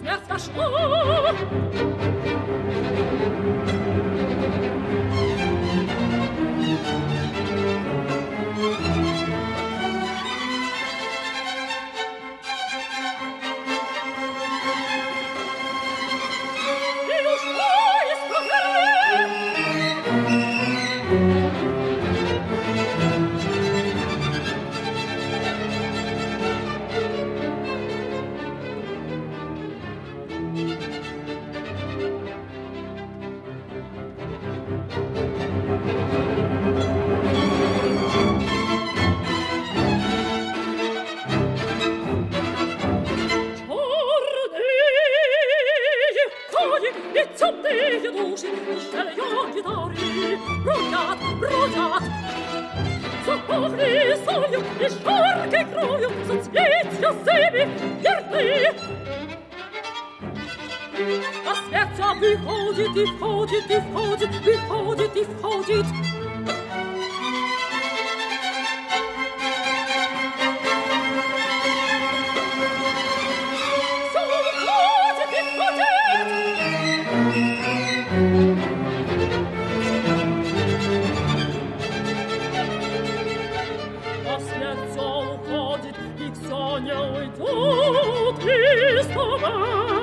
Schmerz verschwunden. Música meglio d'usi Che gli occhi d'ori Brugiat, brugiat So povri soglio E sciorche croio So spiezio sebi Pierdi Aspetta, vi fodit, vi fodit, vi fodit, vi fodit, vi fodit, vi fodit, vi fodit, vi fodit, vi fodit, vi fodit, vi fodit, vi fodit, Ой, Соня, ой, тут и.